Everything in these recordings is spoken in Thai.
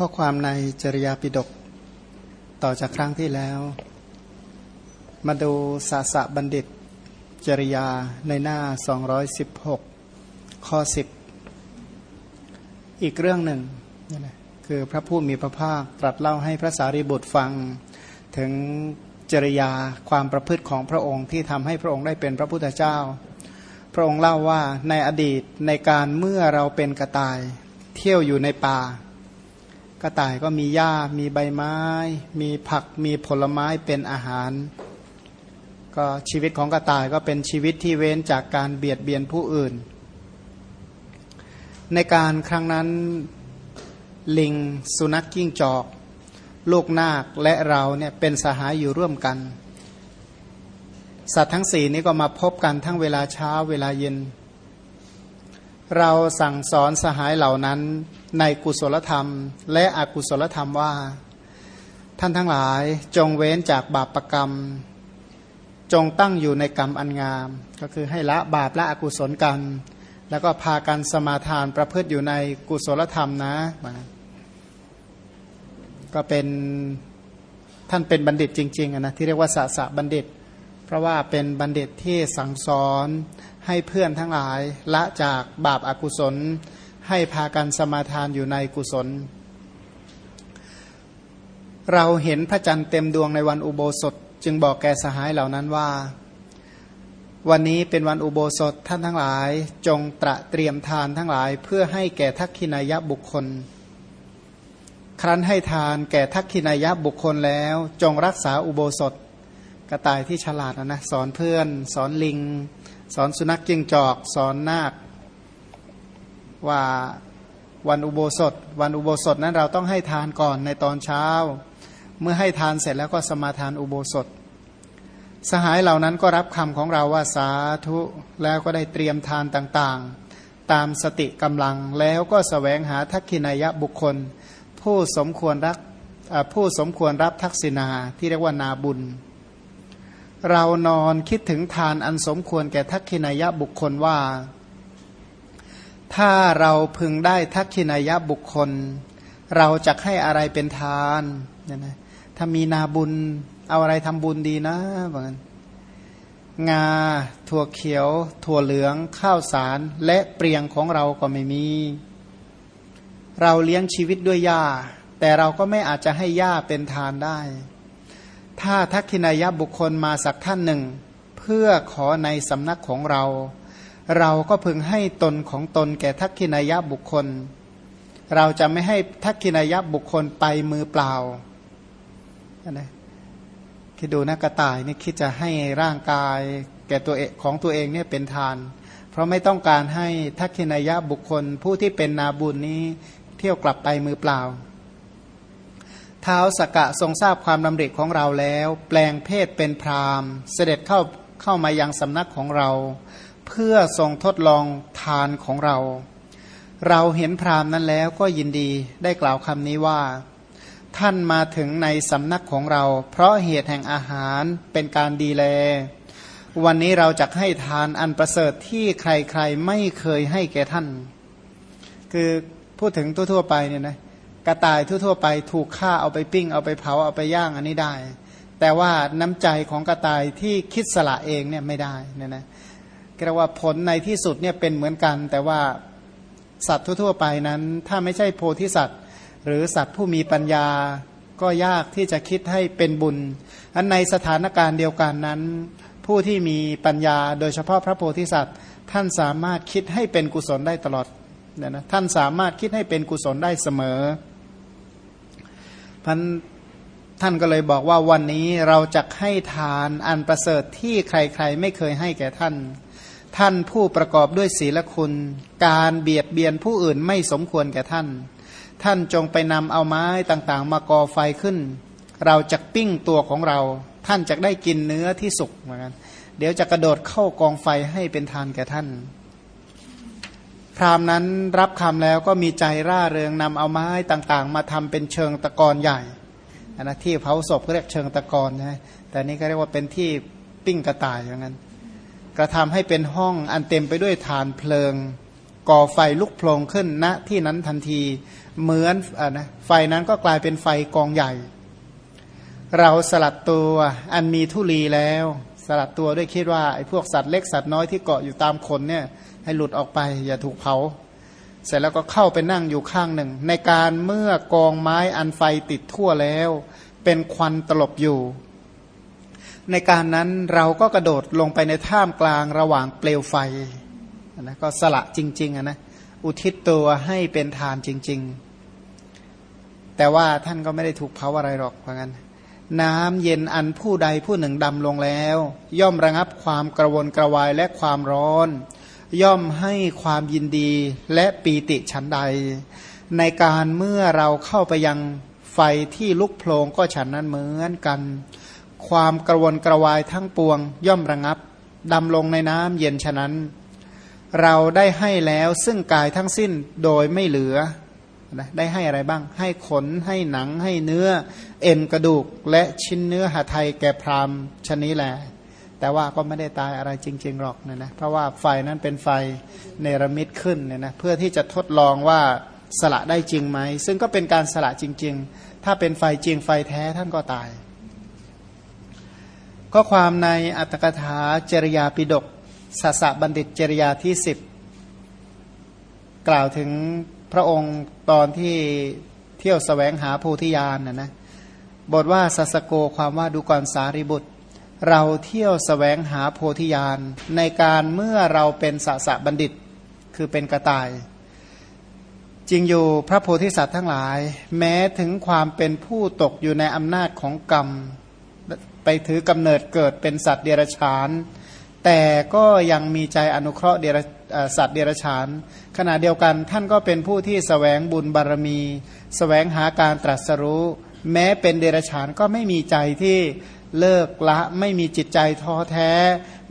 ข้อความในจริยาปิฎกต่อจากครั้งที่แล้ว มาดูสาสะบัณฑิต จริยาในหน้า 216 ข้อ 10 อีกเรื่องหนึ่งนี่แหละคือพระผู้มีพระภาคตรัสเล่าให้พระสารีบุตรฟัง ถึงจริยาความประพฤติของพระองค์ที่ทำให้พระองค์ได้เป็นพระพุทธเจ้า พระองค์เล่าว่าในอดีตในการเมื่อเราเป็นกระต่าย เที่ยวอยู่ในป่า กระต่ายก็มีหญ้า มีใบไม้ มีผัก มีผลไม้เป็นอาหาร ก็ชีวิตของกระต่ายก็เป็นชีวิตที่เว้นจากการเบียดเบียนผู้อื่น ในการครั้งนั้นลิงสุนัขกิ้งจอก ลูกนาคและเราเนี่ยเป็นสหายอยู่ร่วมกัน สัตว์ทั้งสี่นี้ก็มาพบกันทั้งเวลาเช้าเวลาเย็น เราสั่งสอนสหายเหล่านั้นในกุศลธรรม และอกุศลธรรมว่า ท่านทั้งหลายจงเว้นจากบาปประกรรม จงตั้งอยู่ในกรรมอันงาม ก็คือให้ละบาปและอกุศลกัน แล้วก็พากันสมาทานประพฤติอยู่ในกุศลธรรมนะก็เป็นท่านเป็นบัณฑิตจริงๆนะที่เรียกว่าสะสะบัณฑิต เพราะว่าเป็นบัณฑิตที่สั่งสอนให้เพื่อนทั้งหลายละจากบาปอากุศล ให้พากันสมาทานอยู่ในกุศล เราเห็นพระจันทร์เต็มดวงในวันอุโบสถ จึงบอกแกสหายเหล่านั้นว่า วันนี้เป็นวันอุโบสถท่านทั้งหลาย จงตระเตรียมทานทั้งหลาย เพื่อให้แก่ทักขินายะบุคคล ครั้นให้ทานแก่ทักขินายะบุคคลแล้ว จงรักษาอุโบสถ ระต่ายที่ฉลาดนะนะสอนเพื่อน สอนลิง สอนสุนัขจิงจอก สอนนาค ว่าวันอุโบสถ วันอุโบสถนั้นเราต้องให้ทานก่อนในตอนเช้า เมื่อให้ทานเสร็จแล้วก็สมาทานอุโบสถ สหายเหล่านั้นก็รับคำของเราว่าสาธุแล้วก็ได้เตรียมทานต่างๆ ตามสติกำลังแล้วก็สแสวงหาทักขินายะบุคคล ผู้สมควรรักผู้สมควรรับทักษิณาที่เรียกว่านาบุญ เรานอนคิดถึงทานอันสมควรแก่ทักขินายะบุคคลว่า ถ้าเราพึงได้ทักขินายะบุคคล เราจะให้อะไรเป็นทานเนี่ยนะถ้ามีนาบุญเอาอะไรทำบุญดีนะบอกกันงา ถั่วเขียว ถั่วเหลือง ข้าวสาร และเปรียงของเราก็ไม่มี เราเลี้ยงชีวิตด้วยหญ้า แต่เราก็ไม่อาจจะให้หญ้าเป็นทานได้ ถ้าทักขินายบุคคลมาสักท่านหนึ่ง เพื่อขอในสำนักของเรา เราก็พึงให้ตนของตนแก่ทักขินายบุคคล เราจะไม่ให้ทักขินายบุคคลไปมือเปล่านะคิดดูนะกระต่ายนี่คิดจะให้ร่างกายแก่ตัวเองของตัวเองเนี่ยเป็นทาน เพราะไม่ต้องการให้ทักขินายบุคคล ผู้ที่เป็นนาบุญนี้เที่ยวกลับไปมือเปล่า ท้าสกกะทรงทราบความดำริของเราแล้ว แปลงเพศเป็นพรามเสด็จเข้าเข้ามายังสำนักของเรา เพื่อทรงทดลองทานของเรา เราเห็นพรามนั้นแล้วก็ยินดีได้กล่าวคำนี้ว่า ท่านมาถึงในสำนักของเรา เพราะเหตุแห่งอาหารเป็นการดีแล วันนี้เราจะให้ทานอันประเสริฐที่ใครๆไม่เคยให้แก่ท่าน คือพูดถึงทั่วๆไปเนี่ยนะ กระต่ายทั่วๆไปถูกฆ่าเอาไปปิ้ง เอาไปเผาเอาไปย่างอันนี้ได้ แต่ว่าน้ำใจของกระต่ายที่คิดสละเองเนี่ยไม่ได้เนี่ยนะเรียกว่าผลในที่สุดเนี่ยเป็นเหมือนกัน แต่ว่าสัตว์ทั่วๆไปนั้น ถ้าไม่ใช่โพธิสัตว์ หรือสัตว์ผู้มีปัญญาก็ยากที่จะคิดให้เป็นบุญ อันในสถานการณ์เดียวกันนั้น ผู้ที่มีปัญญาโดยเฉพาะพระโพธิสัตว์ ท่านสามารถคิดให้เป็นกุศลได้ตลอดเนี่ยนะท่านสามารถคิดให้เป็นกุศลได้เสมอ พันท่านก็เลยบอกว่าวันนี้เราจะให้ทานอันประเสริฐที่ใครๆไม่เคยให้แก่ท่าน ท่านผู้ประกอบด้วยศีลคุณ การเบียดเบียนผู้อื่นไม่สมควรแก่ท่าน ท่านจงไปนำเอาไม้ต่างๆ มากอไฟขึ้น เราจะปิ้งตัวของเรา ท่านจะได้กินเนื้อที่สุกเหมือนกันเดี๋ยวจะกระโดดเข้ากองไฟให้เป็นทานแก่ท่าน พรามนั้นรับคำแล้วก็มีใจร่าเริงนำเอาไม้ต่างๆ มาทำเป็นเชิงตะกอนใหญ่นะที่เผาศพก็เรียกเชิงตะกอนนะแต่นี้ก็เรียกว่าเป็นที่ปิ้งกระต่ายอย่างนั้น กระทำให้เป็นห้องอันเต็มไปด้วยฐานเพลิง ก่อไฟลุกโผลงขึ้นณที่นั้นทันทีเหมือนอนะไฟนั้นก็กลายเป็นไฟกองใหญ่ เราสลัดตัวอันมีทุลีแล้ว สลัดตัวด้วยคิดว่าไอ้พวกสัตว์เล็กสัตว์น้อยที่เกาะอยู่ตามคนเนี่ย ให้หลุดออกไป อย่าถูกเผา เสร็จแล้วก็เข้าไปนั่งอยู่ข้างหนึ่ง ในการเมื่อกองไม้อันไฟติดทั่วแล้ว เป็นควันตลบอยู่ ในการนั้นเราก็กระโดดลงไปในท่ามกลางระหว่างเปลวไฟนะก็สละจริงๆนะอุทิศตัวให้เป็นทานจริง ๆ แต่ว่าท่านก็ไม่ได้ถูกเผาอะไรหรอกเพราะงั้นน้ำเย็นอันผู้ใดผู้หนึ่งดำลงแล้ว ย่อมระงับความกระวนกระวายและความร้อน ย่อมให้ความยินดีและปีติฉันใด ในการเมื่อเราเข้าไปยังไฟที่ลุกโพลงก็ฉันนั้นเหมือนกัน ความกระวนกระวายทั้งปวง ย่อมระงับดำลงในน้ำเย็นฉะนั้น เราได้ให้แล้วซึ่งกายทั้งสิ้นโดยไม่เหลือนะได้ให้อะไรบ้าง ให้ขน ให้หนัง ให้เนื้อ เอ็นกระดูก และชิ้นเนื้อหาไทยแก่พรามชนี้แหละ แต่ว่าก็ไม่ได้ตายอะไรจริง ๆ หรอกนะนะเพราะว่าไฟนั้นเป็นไฟเนรมิตขึ้นเนี่ยนะเพื่อที่จะทดลองว่าสละได้จริงไหม ซึ่งก็เป็นการสละจริง ๆ ถ้าเป็นไฟจริงไฟแท้ท่านก็ตาย ก็ความในอัตถกถาจริยาปิดกสัสบัณฑิตจริยาที่สิบกล่าวถึงพระองค์ตอนที่เที่ยวสแสวงหาโพธิญาณนะนะบทว่าสัสโกความว่าดูก่อนสารีบุตร เราเที่ยวสแสวงหาโพธิญาณในการเมื่อเราเป็นสัสบัณฑิตคือเป็นกระต่าย จริงอยู่พระโพธิสัตว์ทั้งหลาย แม้ถึงความเป็นผู้ตกอยู่ในอำนาจของกรรม ไปถือกำเนิดเกิดเป็นสัตว์เดรัจฉาน แต่ก็ยังมีใจอนุเคราะห์เดรสัตว์เดรัจฉาน ขณะเดียวกันท่านก็เป็นผู้ที่สแสวงบุญบารมีสแสวงหาการตรัสรู้ แม้เป็นเดรัจฉานก็ไม่มีใจที่ เลิกละไม่มีจิตใจท้อแท้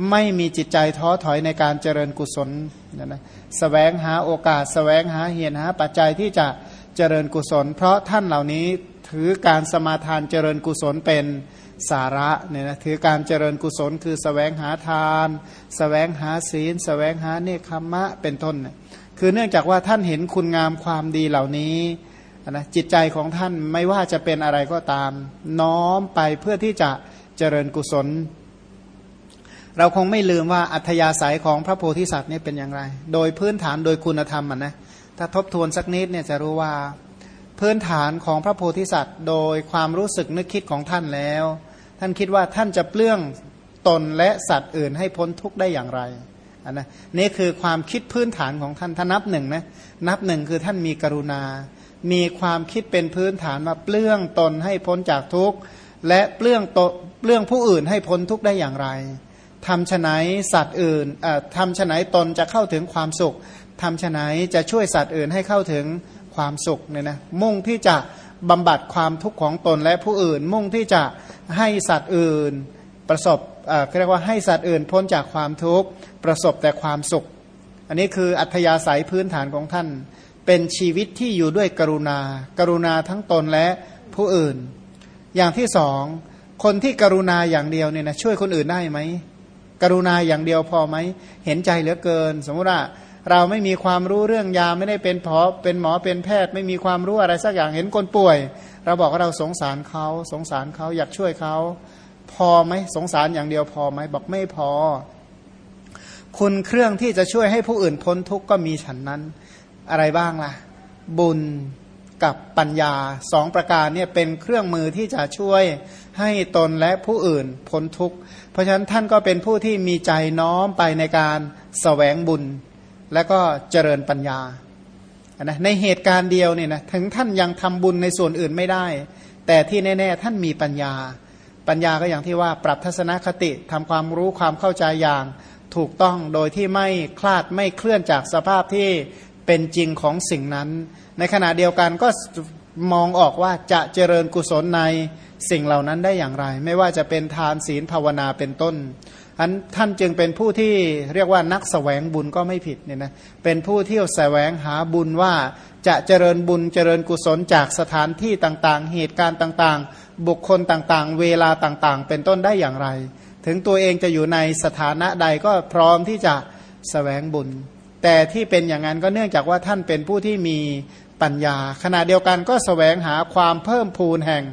ไม่มีจิตใจท้อถอยในการเจริญกุศลนะนะสแสวงหาโอกาสสแสวงหาเหตุหาปัจจัยที่จะเจริญกุศล เพราะท่านเหล่านี้ถือการสมาทานเจริญกุศลเป็นสาระเนี่ยนะถือการเจริญกุศลคือสแสวงหาทานสแสวงหาศีลสแสวงหาเนคขมะเป็นต้นเนี่ยคือเนื่องจากว่าท่านเห็นคุณงามความดีเหล่านี้นะจิตใจของท่านไม่ว่าจะเป็นอะไรก็ตาม น้อมไปเพื่อที่จะ เจริญกุศล เราคงไม่ลืมว่าอัธยาศัยของพระโพธิสัตว์นี่เป็นอย่างไร โดยพื้นฐานโดยคุณธรรมนะถ้าทบทวนสักนิดเนี่ยจะรู้ว่าพื้นฐานของพระโพธิสัตว์ โดยความรู้สึกนึกคิดของท่านแล้ว ท่านคิดว่าท่านจะเปลื้องตนและสัตว์อื่นให้พ้นทุกข์ได้อย่างไรอันนะนี่คือความคิดพื้นฐานของท่านท่านนับหนึ่งนะนับหนึ่งคือท่านมีกรุณา มีความคิดเป็นพื้นฐานมาเปลื้องตนให้พ้นจากทุกข์และเปลื้องต เปลื้องผู้อื่นให้พ้นทุกข์ได้อย่างไรทำฉไนสัตว์อื่นทำฉไนตนจะเข้าถึงความสุขทำฉไนจะช่วยสัตว์อื่นให้เข้าถึงความสุขเนี่ยนะมุ่งที่จะบำบัดความทุกข์ของตนและผู้อื่น มุ่งที่จะให้สัตว์อื่นประสบเรียกว่าให้สัตว์อื่นพ้นจากความทุกข์ประสบแต่ความสุข อันนี้คืออัธยาศัยพื้นฐานของท่าน เป็นชีวิตที่อยู่ด้วยกรุณา กรุณาทั้งตนและผู้อื่น อย่างที่สอง คนที่กรุณาอย่างเดียวเนี่ยนะช่วยคนอื่นได้ไหมกรุณาอย่างเดียวพอไหมเห็นใจเหลือเกิน สมมติว่าเราไม่มีความรู้เรื่องยาไม่ได้เป็นพอเป็นหมอเป็นแพทย์ ไม่มีความรู้อะไรสักอย่างเห็นคนป่วย เราบอกว่าเราสงสารเขาสงสารเขาอยากช่วยเขาพอไหมสงสารอย่างเดียวพอไหมบอกไม่พอ คุณเครื่องที่จะช่วยให้ผู้อื่นพ้นทุกข์ก็มีฉันนั้น อะไรบ้างล่ะ บุญกับปัญญาสองประการเนี่ยเป็นเครื่องมือที่จะช่วย ให้ตนและผู้อื่นพ้นทุกข์ เพราะฉะนั้นท่านก็เป็นผู้ที่มีใจน้อมไปในการสแสวงบุญ แล้วก็เจริญปัญญานะในเหตุการณ์เดียวเนี่ยนะถึงท่านยังทำบุญในส่วนอื่นไม่ได้ แต่ที่แน่ ๆ ท่านมีปัญญา ปัญญาก็อย่างที่ว่าปรับทัศนคติทำความรู้ความเข้าใจอย่างถูกต้องโดยที่ไม่คลาดไม่เคลื่อนจากสภาพที่เป็นจริงของสิ่งนั้น ในขณะเดียวกันก็ มองออกว่าจะเจริญกุศลในสิ่งเหล่านั้นได้อย่างไร ไม่ว่าจะเป็นทานศีลภาวนาเป็นต้นอันท่านจึงเป็นผู้ที่เรียกว่านักสแสวงบุญก็ไม่ผิดเนี่ยนะเป็นผู้ที่แสวงหาบุญว่าจะเจริญบุญเจริญกุศลจากสถานที่ต่างๆ เหตุการณ์ต่างๆ บุคคลต่างๆ เวลาต่างๆ เป็นต้นได้อย่างไร ถึงตัวเองจะอยู่ในสถานะใดก็พร้อมที่จะสแสวงบุญ แต่ที่เป็นอย่างนั้นก็เนื่องจากว่าท่านเป็นผู้ที่มี ปัญญา ขณะเดียวกันก็สแสวงหาความเพิ่มพูนแห่ง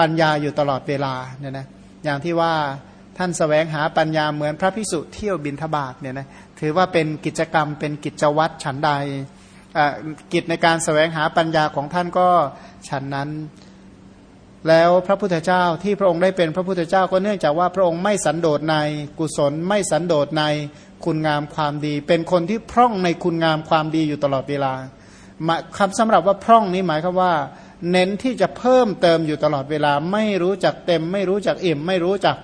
ปัญญาอยู่ตลอดเวลาเนี่ยนะอย่างที่ว่าท่านสแสวงหาปัญญาเหมือนพระพิสุเที่ยวบินทบาทเนี่ยนะถือว่าเป็นกิจกรรมเป็นกิจวัตรฉันใดกิจในการสแสวงหาปัญญาของท่านก็ฉันนั้น แล้วพระพุทธเจ้าที่พระองค์ได้เป็นพระพุทธเจ้าก็เนื่องจากว่าพระองค์ไม่สันโดษในกุศล ไม่สันโดษในคุณงามความดี เป็นคนที่พร่องในคุณงามความดีอยู่ตลอดเวลา คำสำหรับว่าพร่องนี้หมายคือว่า เน้นที่จะเพิ่มเติมอยู่ตลอดเวลา ไม่รู้จักเต็ม ไม่รู้จักอิ่ม ไม่รู้จัก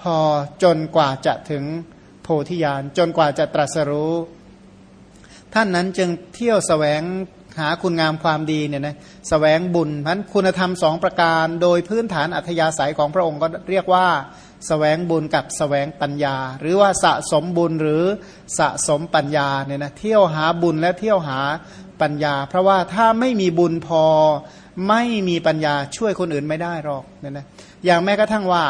พอจนกว่าจะถึงโพธิญาณจนกว่าจะตรัสรู้ ท่านนั้นจึงเที่ยวสแสวงหาคุณงามความดีเนี่ยนะสแสวงบุญพันคุณธรรมสองประการ โดยพื้นฐานอัธยาศัยของพระองค์ก็เรียกว่าสแสวงบุญกับสแสวงปัญญา หรือว่าสะสมบุญหรือสะสมปัญญาเนี่ยนะเที่ยวหาบุญและเที่ยวหา ปัญญา เพราะว่าถ้าไม่มีบุญพอไม่มีปัญญาช่วยคนอื่นไม่ได้หรอกเนี่ยนะอย่างแม้กระทั่งว่า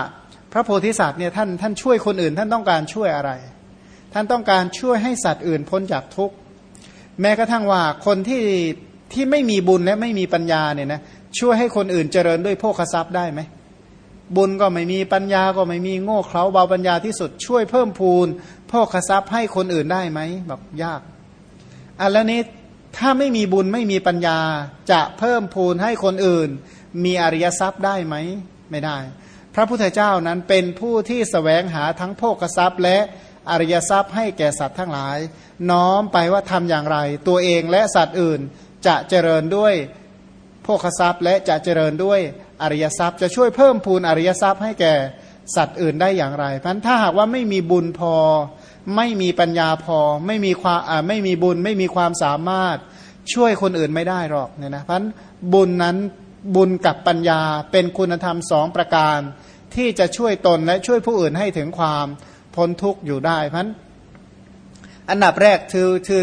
พระโพธิสัตว์เนี่ยท่านท่านช่วยคนอื่น ท่านต้องการช่วยอะไร ท่านต้องการช่วยให้สัตว์อื่นพ้นจากทุกข์แม้กระทั่งว่าคนที่ที่ไม่มีบุญและไม่มีปัญญาเนี่ยนะช่วยให้คนอื่นเจริญด้วยโภคทรัพย์ได้ไหมบุญก็ไม่มีปัญญาก็ไม่มีโง่เขลาเบาปัญญาที่สุดช่วยเพิ่มพูนโภคทรัพย์ให้คนอื่นได้ไหมบอกยากอันแล้วนี้ ถ้าไม่มีบุญไม่มีปัญญาจะเพิ่มพูนให้คนอื่น มีอริยทรัพย์ได้ไหม ไม่ได้ พระพุทธเจ้านั้นเป็นผู้ที่สแสวงหาทั้งโภกทรัพย์ และอริยทรัพย์ให้แก่สัตว์ทั้งหลาย น้อมไปว่าทำอย่างไร ตัวเองและสัตว์อื่นจะเจริญด้วยโภคทรัพย์ และจะเจริญด้วยอริยทรัพย์ จะช่วยเพิ่มพูนอริยทรัพย์ให้แก่สัตว์อื่นได้อย่างไร เพราะถ้าหากว่าไม่มีบุญพอ ไม่มีปัญญาพอ ไม่มีความไม่มีบุญ ไม่มีความสามารถช่วยคนอื่นไม่ได้หรอกเนี่ยนะเพราะบุญนั้นบุญกับปัญญาเป็นคุณธรรมสองประการ ที่จะช่วยตนและช่วยผู้อื่นให้ถึงความพ้นทุกข์อยู่ได้เพราะอันดับแรกคือคือ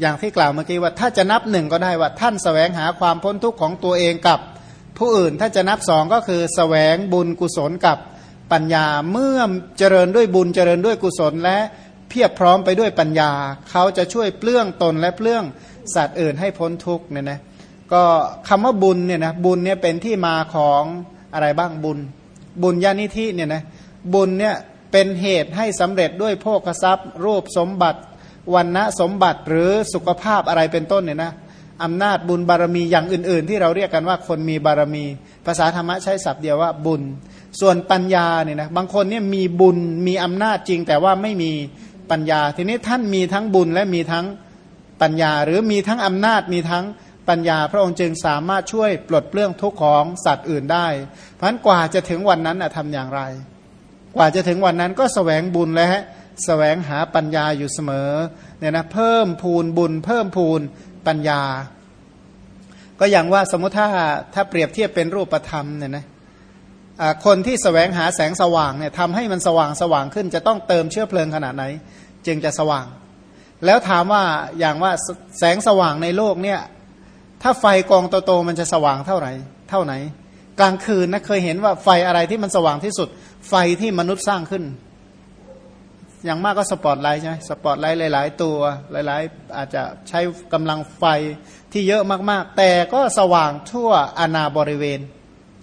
อย่างที่กล่าวเมื่อกี้ว่าถ้าจะนับหนึ่งก็ได้ว่าท่านสแสวงหาความพ้นทุกข์ของตัวเองกับผู้อื่น ถ้าจะนับสองก็คือสแสวงบุญกุศลกับปัญญาเมื่อเจริญด้วยบุญเจริญด้วยกุศลและ เพียบพร้อมไปด้วยปัญญา เขาจะช่วยเปลื้องตนและเปลื้องสัตว์อื่นให้พ้นทุกเนี่ยนะก็คำว่าบุญเนี่ยนะบุญเนี่ยเป็นที่มาของอะไรบ้างบุญ บุญญาณิธิเนี่ยนะบุญเนี่ยเป็นเหตุให้สำเร็จด้วยโภคทรัพย์ รูปสมบัติวันณะสมบัติหรือสุขภาพอะไรเป็นต้นเนี่ยนะอำนาจบุญบารมีอย่างอื่น ๆ ที่เราเรียกกันว่าคนมีบารมี ภาษาธรรมะใช้ศัพท์เดียวว่าบุญ ส่วนปัญญาเนี่ยนะบางคนเนี่ยมีบุญมีอำนาจจริงแต่ว่าไม่มี ปัญญา ทีนี้ท่านมีทั้งบุญและมีทั้งปัญญา หรือมีทั้งอำนาจมีทั้งปัญญา พระองค์จึงสามารถช่วยปลดเปลื้องทุกข์ของสัตว์อื่นได้ เพราะนั้นกว่าจะถึงวันนั้นทำอย่างไร กว่าจะถึงวันนั้นก็สแสวงบุญและสแสวงหาปัญญาอยู่เสมอเนี่ยนะเพิ่มพูนบุญ เพิ่มพูนปัญญา ก็อย่างว่าสมมติถ้าถ้าเปรียบเทียบเป็นรูปธรรมเนี่ยนะคนที่สแสวงหาแสงสว่างเนี่ยทำให้มันสว่างสว่างขึ้น จะต้องเติมเชื้อเพลิงขนาดไหน จึงจะสว่าง แล้วถามว่าอย่างว่าแสงสว่างในโลกเนี่ย ถ้าไฟกองโตๆมันจะสว่างเท่าไหร่ เท่าไหน กลางคืนนะเคยเห็นว่าไฟอะไรที่มันสว่างที่สุด ไฟที่มนุษย์สร้างขึ้น อย่างมากก็สปอตไลท์ใช่ไหมสปอตไลท์หลาย ๆ ตัวหลาย ๆ อาจจะใช้กำลังไฟที่เยอะมากๆ แต่ก็สว่างทั่วอาณาบริเวณ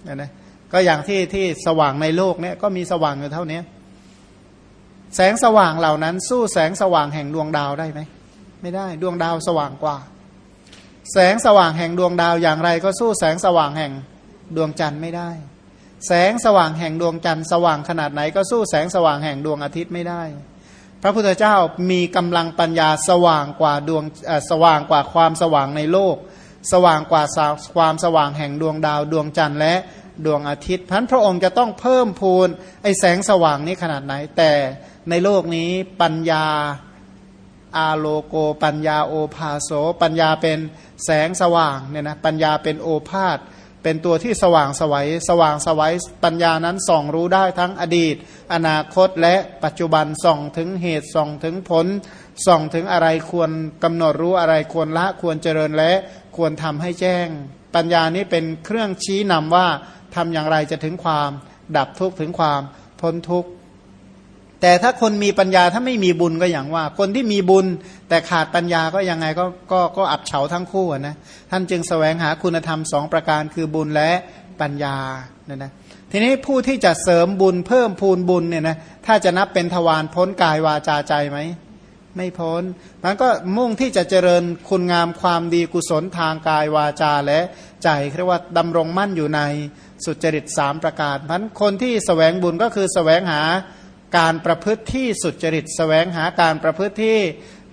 นะนะก็อย่างที่ที่สว่างในโลกเนี่ยก็มีสว่างอยู่เท่านี้ แสงสว่างเหล่านั้น สู้แสงสว่างแห่งดวงดาวได้ไหมไม่ได้ดวงดาวสว่างกว่า แสงสว่างแห่งดวงดาวอย่างไร ก็สู้แสงสว่างแห่งดวงจันทร์ไม่ได้ แสงสว่างแห่งดวงจันทร์สว่างขนาดไหนก็สู้แสงสว่างแห่งดวงอาทิตย์ไม่ได้ พระพุทธเจ้ามีกำลังปัญญาสว่างกว่าดวงสว่างกว่าความสว่างในโลก สว่างกว่าความสว่างแห่งดวงดาวดวงจันทร์และดวงอาทิตย์พันพระองค์จะต้องเพิ่มพูนไอแสงสว่างนี้ขนาดไหนแต่ ในโลกนี้ปัญญาอาโลโก ปัญญาโอภาโส ปัญญาเป็นแสงสว่างเนี่ยนะปัญญาเป็นโอภาษเป็นตัวที่สว่างสวัยสว่างสวัยปัญญานั้นส่องรู้ได้ทั้งอดีต อนาคตและปัจจุบันส่องถึงเหตุส่องถึงผล ส่องถึงอะไรควรกำหนดรู้อะไรควรละควรเจริญและควรทำให้แจ้ง ปัญญานี้เป็นเครื่องชี้นำว่าทำอย่างไรจะถึงความ ดับทุกข์ถึงความพ้นทุกข์ แต่ถ้าคนมีปัญญาถ้าไม่มีบุญก็อย่างว่า คนที่มีบุญแต่ขาดปัญญาก็ยังไงก็ก็ก็อับเฉาทั้งคู่นะท่านจึงสแสวงหาคุณธรรมสองประการคือบุญและปัญญาเนี่ยนะทีนี้ผู้ที่จะเสริมบุญเพิ่มพูนบุญเนี่ยนะถ้าจะนับเป็นทวารพ้นกายวาจาใจไหมไม่พ้นมันก็มุ่งที่จะเจริญคุณงามความดีกุศลทางกายวาจาและใจเรียกว่าดำรงมั่นอยู่ในสุจริตสามประการมันคนที่สแสวงบุญก็คือสแสวงหา การประพฤติที่สุจริตสแสวงหาการประพฤติที่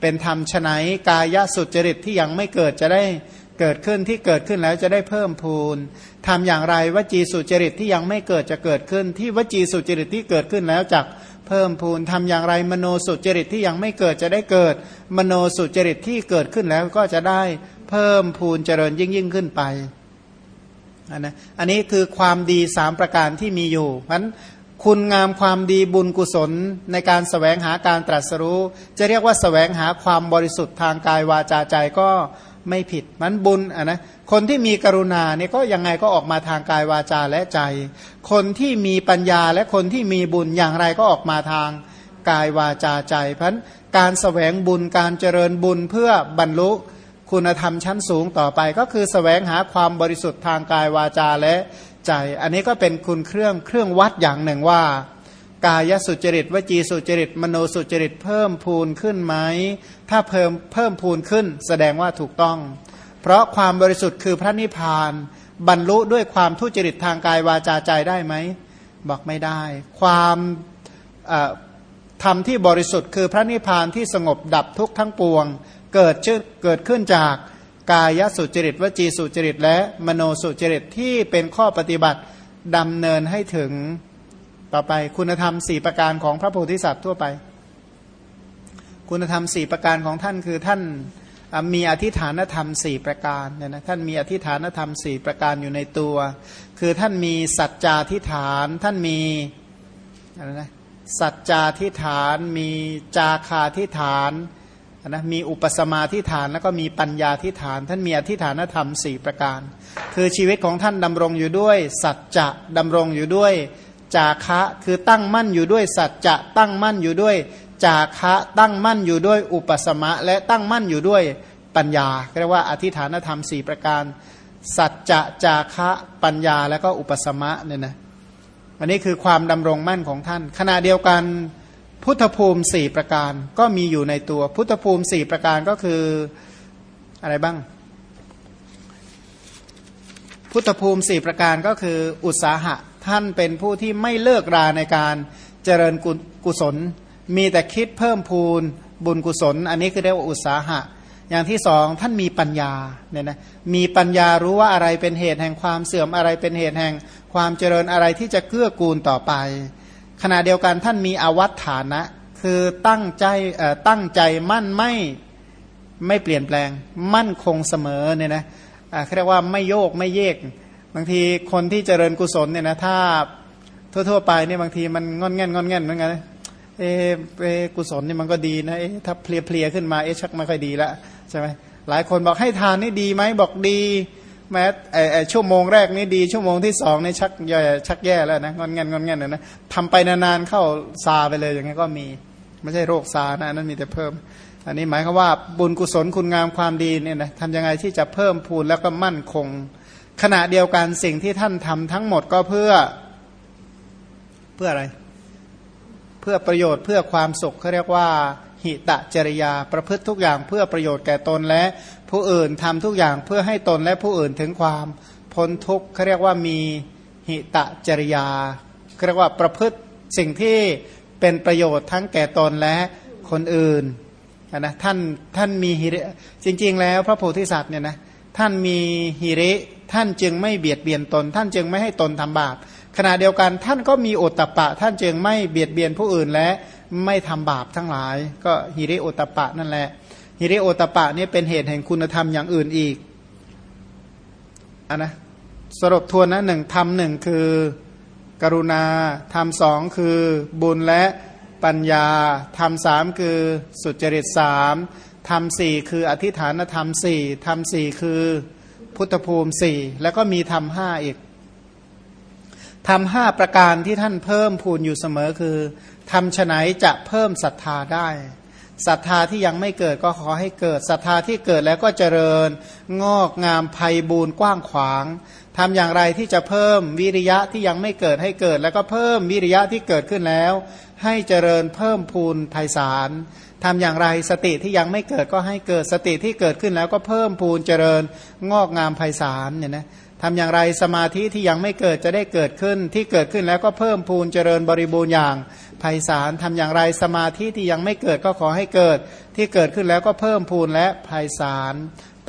เป็นธรรมฉไนกายสุจริตที่ยังไม่เกิดจะได้เกิดขึ้นที่เกิดขึ้นแล้วจะได้เพิ่มพูนทำอย่างไรวจีสุจริตที่ยังไม่เกิดจะเกิดขึ้น ที่วจีสุจริตที่เกิดขึ้นแล้วจะเพิ่มพูนทำอย่างไรมโนสุจริตที่ยังไม่เกิดจะได้เกิด มโนสุจริตที่เกิดขึ้นแล้วก็จะได้เพิ่มพูนเจริญยิ่งยิ่งขึ้นไปอันนะอันนี้คือความดีสามประการที่มีอยู่เพราะ คุณงามความดีบุญกุศลในการสแสวงหาการตรัสรู้ จะเรียกว่าสแสวงหาความบริสุทธิ์ทางกายวาจาใจก็ไม่ผิดมันบุญอะนะคนที่มีกรุณาเนี่ยก็ยังไงก็ออกมาทางกายวาจาและใจ คนที่มีปัญญาและคนที่มีบุญอย่างไรก็ออกมาทางกายวาจาใจ เพราะการสแสวงบุญการเจริญบุญเพื่อบรรลุคุณธรรมชั้นสูงต่อไป ก็คือสแสวงหาความบริสุทธิ์ทางกายวาจาและ ใจอันนี้ก็เป็นคุณเครื่องเครื่องวัดอย่างหนึ่งว่า กายสุจริตวจีสุจริต มโนสุจริตเพิ่มพูนขึ้นไหมถ้าเพิ่มเพิ่มพูนขึ้น แสดงว่าถูกต้อง เพราะความบริสุทธิ์คือพระนิพพาน บรรลุด้วยความทุจริตทางกายวาจาใจได้ไหมบอกไม่ได้ ความธรรมที่บริสุทธิ์คือพระนิพพานที่สงบดับทุกข์ทั้งปวง เกิดเกิดขึ้นจาก กายสุจริตวจีสุจริต และมโนสุจริตที่เป็นข้อปฏิบัติดำเนินให้ถึงต่อไปคุณธรรมสี่ประการของพระโพธิสัตว์ทั่วไป คุณธรรมสี่ประการของท่านคือท่านมีอธิฐานธรรมสี่ประการเนี่ยนะท่านมีอธิฐานธรรมสี่ประการอยู่ในตัว คือท่านมีสัจจาธิฐาน ท่านมีอะไรนะสัจจาธิฐาน มีจาคาธิฐาน นะมีอุปสมาธิฐานแล้วก็มีปัญญาธิฐาน ท่านมีอธิฐานธรรมสี่ประการ คือชีวิตของท่านดำรงอยู่ด้วย สัจจะดำรงอยู่ด้วย จาคะคือตั้งมั่นอยู่ด้วยสัจจะตั้งมั่นอยู่ด้วย จาคะตั้งมั่นอยู่ด้วยอุปสมะและตั้งมั่นอยู่ด้วยปัญญาเรียกว่าอธิฐานธรรมสี่ประการ สัจจะจาคะปัญญาแล้วก็อุปสมะเนี่ยนะอันนี้คือความดำรงมั่นของท่าน ขณะเดียวกัน พุทธภูมิสี่ประการก็มีอยู่ในตัว พุทธภูมิสี่ประการก็คืออะไรบ้าง พุทธภูมิสี่ประการก็คืออุตสาหะ ท่านเป็นผู้ที่ไม่เลิกราในการเจริญกุศล มีแต่คิดเพิ่มพูนบุญกุศล อันนี้คือเรียกว่าอุตสาหะ อย่างที่สองท่านมีปัญญาเนี่ยนะมีปัญญารู้ว่าอะไรเป็นเหตุแห่งความเสื่อมอะไรเป็นเหตุแห่งความเจริญอะไรที่จะเกื้อกูลต่อไป ขณะเดียวกันท่านมีอวัตฐานะ คือตั้งใจตั้งใจมั่นไม่ไม่เปลี่ยนแปลง มั่นคงเสมอเนี่ยนะเขาเรียกว่าไม่โยกไม่เยก บางทีคนที่เจริญกุศลเนี่ยนะถ้าทั่วๆไปเนี่ยบางทีมันงอนแง่นงอนแง่นเหมือนกันเอเอกุศลนี่มันก็ดีนะเอถ้าเพลียเพลียขึ้นมาเอชักไม่ค่อยดีล้วใช่ไหมหลายคนบอกให้ทานนี่ดีไหมบอกดี แม้ไอชั่วโมงแรกนี่ดีชั่วโมงที่สองนี่ชักแย่ชักแย่แล้วนะงอนเงนงอนเงนนะทำไปนานๆเข้าซาไปเลยอย่างนี้ก็มี ไม่ใช่โรคซานะนั่นมีแต่เพิ่ม อันนี้หมายความว่าบุญกุศลคุณงามความดีเนี่ยนะทำยังไงที่จะเพิ่มพูนแล้วก็มั่นคง ขณะเดียวกันสิ่งที่ท่านทำทั้งหมดก็เพื่อเพื่ออะไร เพื่อประโยชน์เพื่อความสุขเขาเรียกว่าหิตะจริยาประพฤติทุกอย่างเพื่อประโยชน์แก่ตนและ ผู้อื่นทำทุกอย่างเพื่อให้ตนและผู้อื่นถึงความพ้นทุกข์เขาเรียกว่ามีหิตะจริยาเรียกว่าประพฤติสิ่งที่เป็นประโยชน์ทั้งแก่ตนและคนอื่นนะท่านท่านมีหิริจริง ๆ แล้วพระโพธิสัตว์เนี่ยนะท่านมีหิริท่านจึงไม่เบียดเบียนตน ท่านจึงไม่ให้ตนทำบาปขณะเดียวกันท่านก็มีโอตตะปะ ท่านจึงไม่เบียดเบียนผู้อื่นและไม่ทำบาปทั้งหลาย ก็ฮิริโอตปะนั่นแหละ ฮิริโอตปะนี่เป็นเหตุแห่งคุณธรรมอย่างอื่นอีกอันนะสรุปทวนนะหนึ่งทำหนึ่งคือกรุณาทำสองคือบุญและปัญญาทำสามคือสุจริตสามทำสี่คืออธิฐานธรรมสี่ทำสี่คือพุทธภูมิสี่แล้วก็มีทำห้าอีกทำห้าประการที่ท่านเพิ่มพูนอยู่เสมอคือทำฉไหนจะเพิ่มศรัทธาได้ ศรัทธาที่ยังไม่เกิดก็ขอให้เกิดศรัทธาที่เกิดแล้วก็เจริญ งอกงามไพบูรกว้างขวางทำอย่างไรที่จะเพิ่มวิริยะที่ยังไม่เกิดให้เกิด แล้วก็เพิ่มวิริยะที่เกิดขึ้นแล้ว ให้เจริญเพิ่มพูนภัยสารทำอย่างไรสติที่ยังไม่เกิดก็ให้เกิดสติที่เกิดขึ้นแล้วก็เพิ่มพูนเจริญงอกงามภัยสารเนี่ยนะ ทำอย่างไรสมาธิที่ยังไม่เกิดจะได้เกิดขึ้น ที่เกิดขึ้นแล้วก็เพิ่มพูนเจริญบริบูรณ์อย่างภัยสารทำอย่างไรสมาธิที่ยังไม่เกิดก็ขอให้เกิด ที่เกิดขึ้นแล้วก็เพิ่มพูนและภัยสาร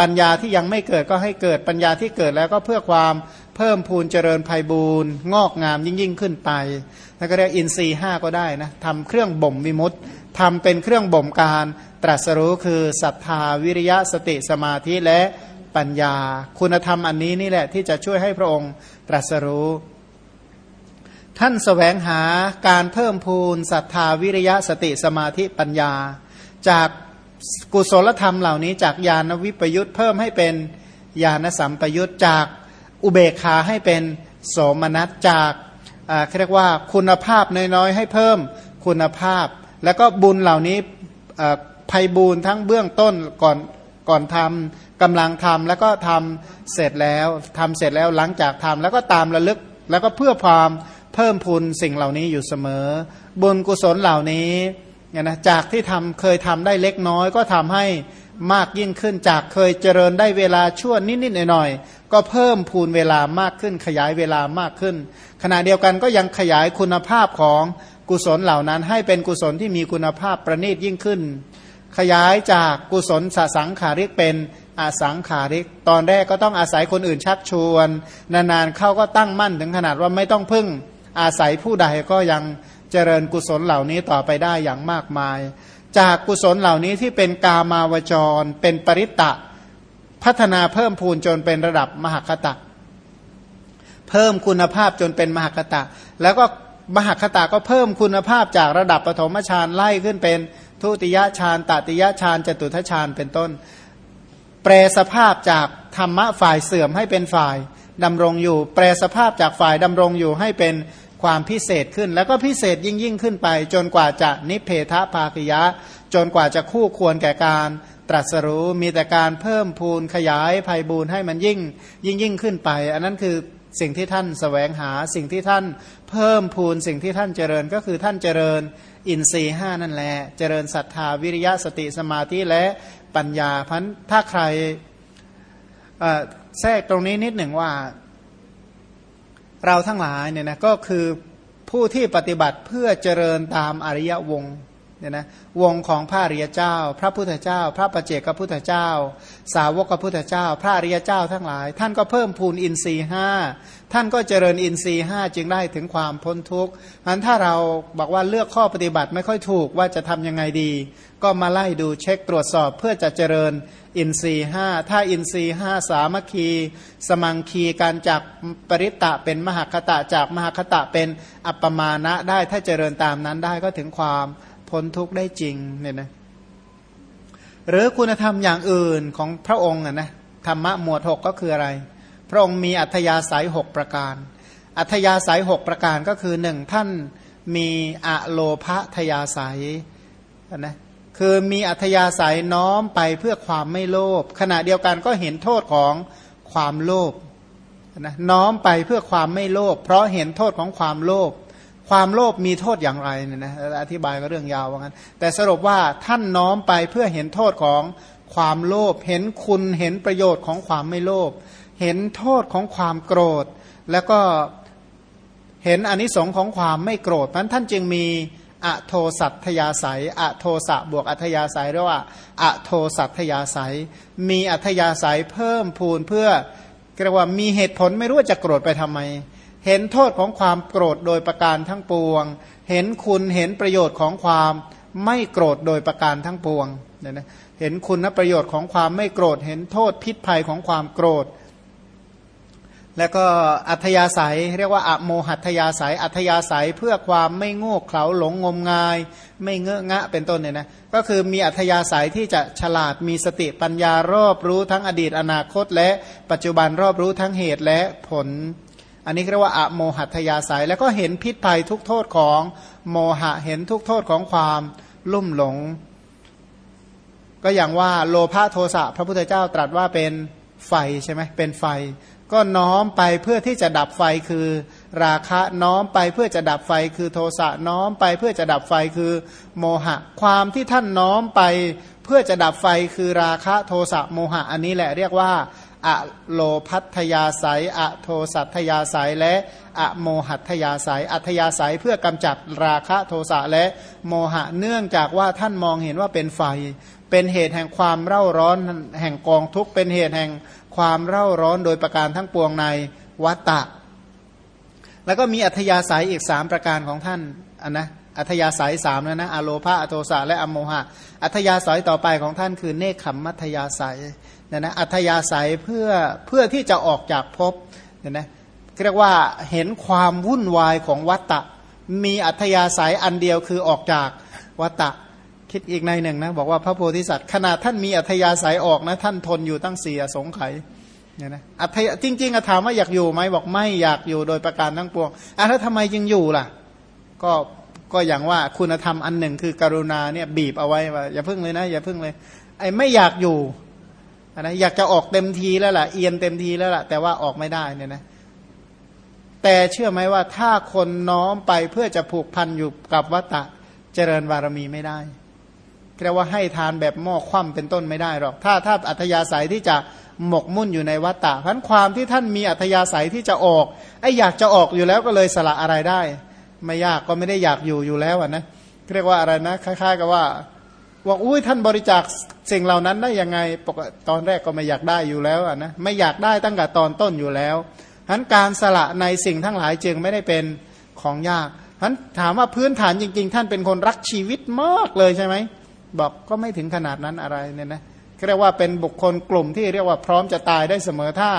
ปัญญาที่ยังไม่เกิดก็ให้เกิดปัญญาที่เกิดแล้วก็เพื่อความเพิ่มพูนเจริญภัยบูรณ์งอกงามยิ่งยิ่งขึ้นไปแล้วก็เรียกอินทรีห้าก็ได้นะทำเครื่องบ่มวิมุตต์ทำเป็นเครื่องบ่มการตรัสรู้คือศรัทธาวิริยะสติสมาธิและ ปัญญา คุณธรรมอันนี้นี่แหละที่จะช่วยให้พระองค์ตรัสรู้ ท่านสแสวงหาการเพิ่มพูนศรัทธาวิริยะสติสมาธิปัญญา จากกุศลธรรมเหล่านี้จากญาณวิปยุทธเพิ่มให้เป็นญาณสัมปยุทธจากอุเบกขาให้เป็นโสมนัสจากเรียกว่าคุณภาพน้อยๆ ให้เพิ่มคุณภาพ แล้วก็บุญเหล่านี้ภัยบูนทั้งเบื้องต้นก่อนก่อนทำ กำลังทำแล้วก็ทำเสร็จแล้วทำเสร็จแล้วหลังจากทำแล้วก็ตามระลึกแล้วก็เพื่อความเพิ่มพูนสิ่งเหล่านี้อยู่เสมอ บุญกุศลเหล่านี้เนี่ยนะจากที่ทำเคยทำได้เล็กน้อย ก็ทำให้มากยิ่งขึ้นจากเคยเจริญได้เวลาชั่วนิดๆหน่อยๆก็เพิ่มพูนเวลามากขึ้น ขยายเวลามากขึ้น ขณะเดียวกันก็ยังขยายคุณภาพของกุศลเหล่านั้น ให้เป็นกุศลที่มีคุณภาพประณีตยิ่งขึ้น ขยายจากกุศลสสังขาริกเป็น อาสังขาริก ตอนแรกก็ต้องอาศัยคนอื่นชักชวน นานๆเข้าก็ตั้งมั่นถึงขนาดว่าไม่ต้องพึ่งอาศัยผู้ใดก็ยังเจริญกุศลเหล่านี้ต่อไปได้อย่างมากมาย จากกุศลเหล่านี้ที่เป็นกามาวจร เป็นปริตตะ พัฒนาเพิ่มพูนจนเป็นระดับมหคตะ เพิ่มคุณภาพจนเป็นมหคตะ แล้วก็มหคตะก็เพิ่มคุณภาพจากระดับปฐมฌานไล่ขึ้นเป็นทุติยฌานตติยฌานจตุทฌานเป็นต้น แปรสภาพจากธรรมะฝ่ายเสื่อมให้เป็นฝ่ายดำรงอยู่ แปรสภาพจากฝ่ายดำรงอยู่ให้เป็นความพิเศษขึ้น แล้วก็พิเศษยิ่งยิ่งขึ้นไป จนกว่าจะนิเพทภาคิยะ จนกว่าจะคู่ควรแก่การตรัสรู้มีแต่การเพิ่มพูนขยายภัยบูนให้มันยิ่งยิ่งยิ่งขึ้นไป อันนั้นคือสิ่งที่ท่านสแสวงหาสิ่งที่ท่าน เพิ่มพูนสิ่งที่ท่านเจริญก็คือท่านเจริญอินทรีห้านั่นแหละเจริญศรัทธาวิริยะสติสมาธิและปัญญาพันถ้าใครแทรกตรงนี้นิดหนึ่งว่า เราทั้งหลายเนี่ยนะก็คือผู้ที่ปฏิบัติเพื่อเจริญตามอริยวงเนี่ยนะวงของพระอริยเจ้า พระพุทธเจ้า พระประเจกพุทธเจ้า สาวกพุทธเจ้า พระอริยเจ้าทั้งหลาย ท่านก็เพิ่มพูนอินทรีห้า ท่านก็เจริญอินทรีห้าจึงได้ถึงความพ้นทุกข์อันถ้าเราบอกว่าเลือกข้อปฏิบัติไม่ค่อยถูกว่าจะทํำยังไงดี ก็มาไล่ดูเช็คตรวจสอบเพื่อจะเจริญอินทรีห้าถ้าอินทรีห้าสามัคคี สมังคีการจากปริตตะเป็นมหคตะจากมหคตะเป็นอัปปมาณะได้ถ้าเจริญตามนั้นได้ก็ถึงความพ้นทุกข์ได้จริงเนี่ยนะหรือคุณธรรมอย่างอื่นของพระองค์นะธรรมะหมวดหกก็คืออะไร พระองค์มีอัธยาศัยหกประการ อัธยาศัยหกประการก็คือหนึ่งท่านมีอะโลภะทยาศัยนะคือมีอัธยาศัยน้อมไปเพื่อความไม่โลภขณะเดียวกันก็เห็นโทษของความโลภนะน้อมไปเพื่อความไม่โลภเพราะเห็นโทษของความโลภความโลภมีโทษอย่างไรเนี่ยนะอธิบายก็เรื่องยาวว่างั้น แต่สรุปว่าท่านน้อมไปเพื่อเห็นโทษของความโลภเห็นคุณเห็นประโยชน์ของความไม่โลภ เห็นโทษของความโกรธ แล้วก็เห็นอนิสงค์ของความไม่โกรธนั้นท่านจึงมีอโทสัตยาศัยอโทสะบวกอัธยาศัยเรียกว่าอโทสัตยาศัย มีอัธยาศัยเพิ่มพูนเพื่อเรียกว่ามีเหตุผลไม่รู้จะโกรธไปทำไม เห็นโทษของความโกรธโดยประการทั้งปวง เห็นคุณเห็นประโยชน์ของความไม่โกรธโดยประการทั้งปวงเนี่ยนะเห็นคุณประโยชน์ของความไม่โกรธ เห็นโทษพิษภัยของความโกรธ แล้วก็อัธยาศัยเรียกว่าอโมหัตยาศัย อัธยาศัยเพื่อความไม่โง่เขลาหลงงมงาย ไม่เงอะงะเป็นต้นเนี่ยนะก็คือมีอัธยาศัยที่จะฉลาดมีสติปัญญารอบรู้ทั้งอดีตอนาคต และปัจจุบันรอบรู้ทั้งเหตุและผล อันนี้เรียกว่าอะโมหัตยาศัย แล้วก็เห็นพิษภัยทุกโทษของโมหะเห็นทุกโทษของความลุ่มหลง ก็อย่างว่าโลภะโทสะพระพุทธเจ้าตรัสว่าเป็นไฟใช่ไหมเป็นไฟ ก็น้อมไปเพื่อที่จะดับไฟคือราคะน้อมไปเพื่อจะดับไฟคือโทสะน้อมไปเพื่อจะดับไฟคือโมหะ ความที่ท่านน้อมไปเพื่อจะดับไฟคือราคะโทสะโมหะ อันนี้แหละเรียกว่าอะโลพัทยาสายอะโทสัทยาสายและอะโมหัตยาสายอัธยาสายเพื่อกำจัดราคะโทสะและโมหะเนื่องจากว่าท่านมองเห็นว่าเป็นไฟ เป็นเหตุแห่งความเร่าร้อนแห่งกองทุกข์เป็นเหตุแห่ง ความเร่าร้อนโดยประการทั้งปวงในวัตตะ แล้วก็มีอัธยาศัยอีกสามประการของท่านอันนะอัธยาศัยสามนะนะอโลภาอโทสะและอโมหะ อัธยาศัยต่อไปของท่านคือเนคขมมัธยาศัยเนี่ยนะอัธยาศัยเพื่อเพื่อที่จะออกจากภพเนี่ยนะเรียกว่าเห็นความวุ่นวายของวัตตะ มีอัธยาศัยอันเดียวคือออกจากวัตตะ คิดอีกในหนึ่งนะบอกว่าพระโพธิสัตว์ ขนาดท่านมีอัธยาศัยออกนะ ท่านทนอยู่ตั้งเสียสงไขเนี่ยนะอัธยจริงๆถามว่าอยากอยู่ไหมบอกไม่อยากอยู่โดยประการทั้งปวงอะแล้วทำไมจึงอยู่ล่ะ ก็ก็อย่างว่าคุณธรรมอันหนึ่งคือกรุณาเนี่ยบีบเอาไว้ว่าอย่าพึ่งเลยนะ อย่าพึ่งเลย ไอ้ไม่อยากอยู่นะอยากจะออกเต็มทีแล้วล่ะเอียนเต็มทีแล้วล่ะ แต่ว่าออกไม่ได้เนี่ยนะแต่เชื่อไหมว่าถ้าคนน้อมไปเพื่อจะผูกพันอยู่กับวัตตะเจริญบารมีไม่ได้ เรียกว่าให้ทานแบบหม้อคว่ำเป็นต้นไม่ได้หรอก ถ้าถ้าอัธยาศัยที่จะหมกมุ่นอยู่ในวัตตะพันความที่ท่านมีอัธยาศัยที่จะออกไอ้อยากจะออกอยู่แล้วก็เลยสละอะไรได้ ไม่ยากก็ไม่ได้อยากอยู่อยู่แล้วนะเรียกว่าอะไรนะคล้ายๆกับว่าว่าอุ้ยท่านบริจาคสิ่งเหล่านั้นได้ยังไงปกตอนแรกก็ไม่อยากได้อยู่แล้วนะไม่อยากได้ตั้งแต่ตอนต้นอยู่แล้วฉะนั้นการสละในสิ่งทั้งหลายจึงไม่ได้เป็นของยากฉะนั้นถามว่าพื้นฐานจริง ๆ ท่านเป็นคนรักชีวิตมากเลยใช่ไหม บอกก็ไม่ถึงขนาดนั้นอะไรเนี่ยนะเรียกว่าเป็นบุคคลกลุ่มที่เรียกว่าพร้อมจะตายได้เสมอถ้า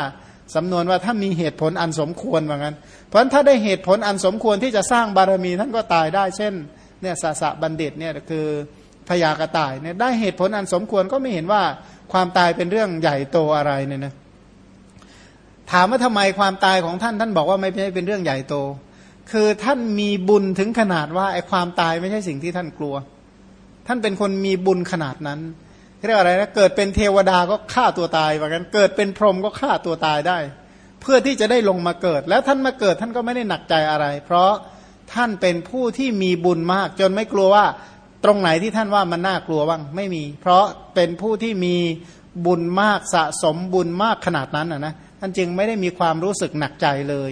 สำนวนว่าถ้ามีเหตุผลอันสมควรว่างั้น เพราะฉะนั้นถ้าได้เหตุผลอันสมควรที่จะสร้างบารมีท่านก็ตายได้ เช่นเนี่ยสสะบัณฑิตเนี่ยคือพยากระต่ายเนี่ยได้เหตุผลอันสมควรก็ไม่เห็นว่าความตายเป็นเรื่องใหญ่โตอะไรเนี่ยนะถามว่าทำไมความตายของท่านท่านบอกว่าไม่ใช่เป็นเรื่องใหญ่โต คือท่านมีบุญถึงขนาดว่าไอ้ความตายไม่ใช่สิ่งที่ท่านกลัว ท่านเป็นคนมีบุญขนาดนั้นเรียกอะไรนะเกิดเป็นเทวดาก็ฆ่าตัวตายว่ากันเกิดเป็นพรหมก็ฆ่าตัวตายได้ เพื่อที่จะได้ลงมาเกิด แล้วท่านมาเกิดท่านก็ไม่ได้หนักใจอะไร เพราะท่านเป็นผู้ที่มีบุญมาก จนไม่กลัวว่าตรงไหนที่ท่านว่ามันน่ากลัวบ้างไม่มี เพราะเป็นผู้ที่มีบุญมากสะสมบุญมากขนาดนั้นนะนะท่านจึงไม่ได้มีความรู้สึกหนักใจเลย